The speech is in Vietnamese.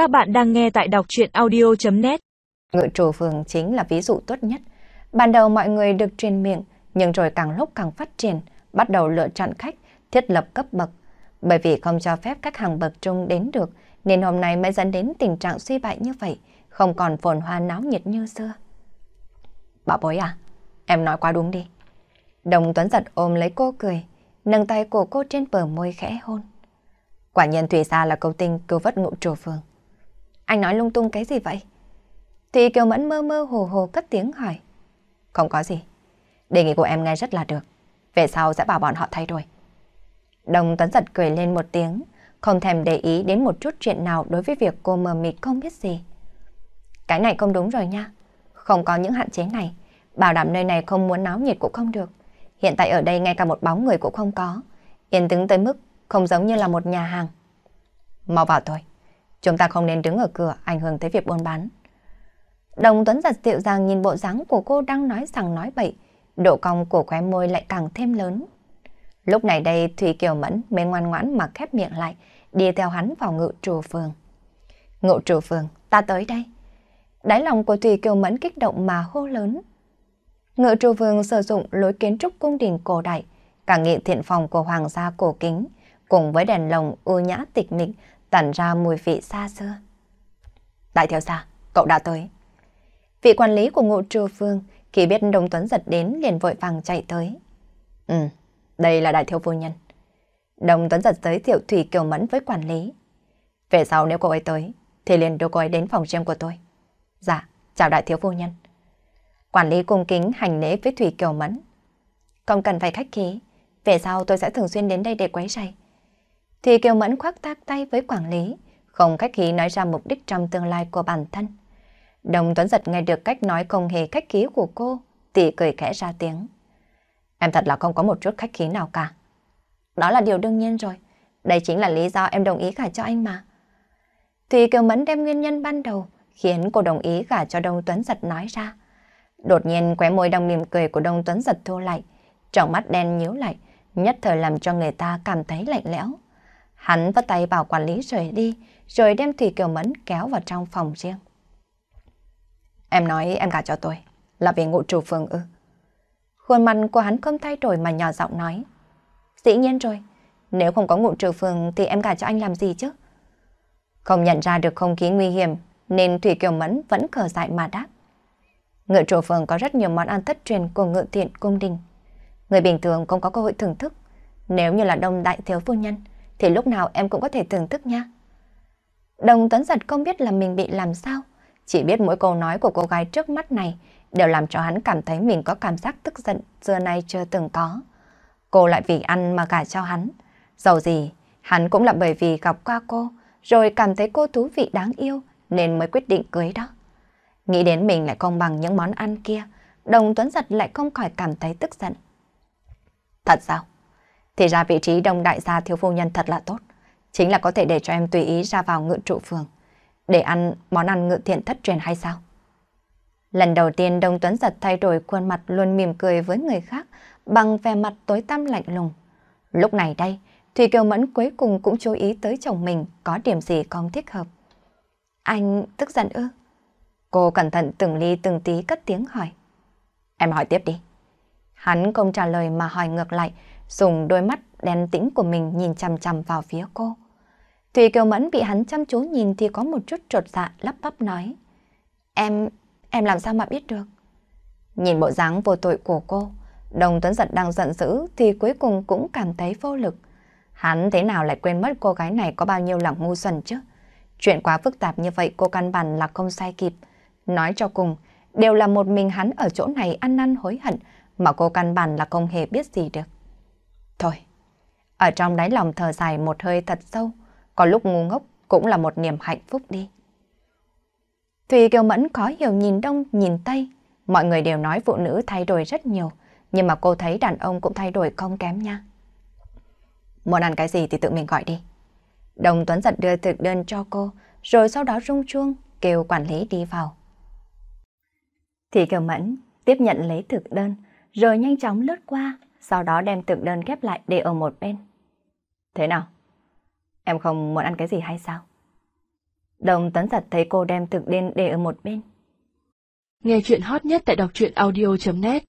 Các bạn đang nghe tại đọc chuyện audio.net Ngự trù phường chính là ví dụ tốt nhất. Ban đầu mọi người được truyền miệng, nhưng rồi càng lúc càng phát triển, bắt đầu lựa chọn khách, thiết lập cấp bậc. Bởi vì không cho phép các hàng bậc trung đến được, nên hôm nay mới dẫn đến tình trạng suy bại như vậy, không còn phồn hoa náo nhiệt như xưa. Bảo bối à, em nói quá đúng đi. Đồng Tuấn giật ôm lấy cô cười, nâng tay của cô trên bờ môi khẽ hôn. Quả nhiên Thủy Sa là cầu tinh cứu vất ngụ trù phường. Anh nói lung tung cái gì vậy? thì Kiều Mẫn mơ mơ hồ hồ cất tiếng hỏi. Không có gì. Đề nghị của em nghe rất là được. Về sau sẽ bảo bọn họ thay đổi. Đồng Tuấn giật cười lên một tiếng, không thèm để ý đến một chút chuyện nào đối với việc cô mờ mịt không biết gì. Cái này không đúng rồi nha. Không có những hạn chế này. Bảo đảm nơi này không muốn náo nhiệt cũng không được. Hiện tại ở đây ngay cả một bóng người cũng không có. Yên tĩnh tới mức không giống như là một nhà hàng. Mau vào thôi. Chúng ta không nên đứng ở cửa ảnh hưởng tới việc buôn bán. Đồng Tuấn giật dịu dàng nhìn bộ dáng của cô đang nói rằng nói bậy. Độ cong của khóe môi lại càng thêm lớn. Lúc này đây Thủy Kiều Mẫn mới ngoan ngoãn mà khép miệng lại, đi theo hắn vào ngự trù phường. Ngự trù phường, ta tới đây. Đáy lòng của Thủy Kiều Mẫn kích động mà hô lớn. Ngự trù phường sử dụng lối kiến trúc cung đình cổ đại, cả nghị thiện phòng của hoàng gia cổ kính, cùng với đèn lồng ưu nhã tịch mịch, tản ra mùi vị xa xưa. Đại thiếu gia, cậu đã tới. Vị quản lý của ngụ trù phương khi biết Đông Tuấn giật đến liền vội vàng chạy tới. Ừ, đây là đại thiếu phu nhân. Đông Tuấn giật giới thiệu Thủy Kiều Mẫn với quản lý. Về sau nếu cô ấy tới, thì liền đưa cô ấy đến phòng riêng của tôi. Dạ, chào đại thiếu phu nhân. Quản lý cung kính hành lễ với Thủy Kiều Mẫn. Không cần phải khách khí, về sau tôi sẽ thường xuyên đến đây để quấy rầy thì Kiều Mẫn khoác tác tay với quản lý, không khách khí nói ra mục đích trong tương lai của bản thân. Đồng Tuấn Giật nghe được cách nói không hề khách khí của cô, thì cười khẽ ra tiếng. Em thật là không có một chút khách khí nào cả. Đó là điều đương nhiên rồi. Đây chính là lý do em đồng ý gả cho anh mà. Thùy Kiều Mẫn đem nguyên nhân ban đầu khiến cô đồng ý gả cho Đông Tuấn Giật nói ra. Đột nhiên khóe môi đang mỉm cười của Đông Tuấn Giật thu lại, trong mắt đen nhíu lại, nhất thời làm cho người ta cảm thấy lạnh lẽo. Hắn vất tay bảo quản lý rời đi, rồi đem Thủy Kiều Mẫn kéo vào trong phòng riêng. Em nói em gả cho tôi, là vì ngụ trù phương ư. Khuôn mặt của hắn không thay đổi mà nhỏ giọng nói. Dĩ nhiên rồi, nếu không có ngụ trừ phương thì em gả cho anh làm gì chứ? Không nhận ra được không khí nguy hiểm nên Thủy Kiều Mẫn vẫn cờ dại mà đáp. Ngự trù phương có rất nhiều món ăn thất truyền của ngự thiện cung đình. Người bình thường không có cơ hội thưởng thức. Nếu như là đông đại thiếu phu nhân thì lúc nào em cũng có thể thưởng thức nha. Đồng Tuấn Giật không biết là mình bị làm sao. Chỉ biết mỗi câu nói của cô gái trước mắt này đều làm cho hắn cảm thấy mình có cảm giác tức giận xưa nay chưa từng có. Cô lại vì ăn mà gả cho hắn. Dầu gì, hắn cũng là bởi vì gặp qua cô, rồi cảm thấy cô thú vị đáng yêu, nên mới quyết định cưới đó. Nghĩ đến mình lại không bằng những món ăn kia, đồng Tuấn Giật lại không khỏi cảm thấy tức giận. Thật sao? Thì ra vị trí đông đại gia thiếu phu nhân thật là tốt. Chính là có thể để cho em tùy ý ra vào ngự trụ phường. Để ăn món ăn ngự thiện thất truyền hay sao? Lần đầu tiên Đông Tuấn giật thay đổi khuôn mặt luôn mỉm cười với người khác bằng vẻ mặt tối tăm lạnh lùng. Lúc này đây, Thùy Kiều Mẫn cuối cùng cũng chú ý tới chồng mình có điểm gì không thích hợp. Anh tức giận ư? Cô cẩn thận từng ly từng tí cất tiếng hỏi. Em hỏi tiếp đi. Hắn không trả lời mà hỏi ngược lại, dùng đôi mắt đen tĩnh của mình nhìn chằm chằm vào phía cô. Thùy Kiều Mẫn bị hắn chăm chú nhìn thì có một chút trột dạ lắp bắp nói. Em, em làm sao mà biết được? Nhìn bộ dáng vô tội của cô, Đồng Tuấn Giật đang giận dữ thì cuối cùng cũng cảm thấy vô lực. Hắn thế nào lại quên mất cô gái này có bao nhiêu lòng ngu xuẩn chứ? Chuyện quá phức tạp như vậy cô căn bản là không sai kịp. Nói cho cùng, đều là một mình hắn ở chỗ này ăn năn hối hận mà cô căn bản là không hề biết gì được. Thôi, ở trong đáy lòng thở dài một hơi thật sâu, có lúc ngu ngốc cũng là một niềm hạnh phúc đi. Thùy Kiều Mẫn khó hiểu nhìn đông nhìn tây, mọi người đều nói phụ nữ thay đổi rất nhiều, nhưng mà cô thấy đàn ông cũng thay đổi không kém nha. Muốn ăn cái gì thì tự mình gọi đi. Đồng Tuấn giật đưa thực đơn cho cô, rồi sau đó rung chuông, kêu quản lý đi vào. Thì Kiều Mẫn tiếp nhận lấy thực đơn, rồi nhanh chóng lướt qua, sau đó đem thực đơn ghép lại để ở một bên. Thế nào? Em không muốn ăn cái gì hay sao? Đồng tấn giật thấy cô đem thực đơn để ở một bên. Nghe chuyện hot nhất tại đọc truyện audio.net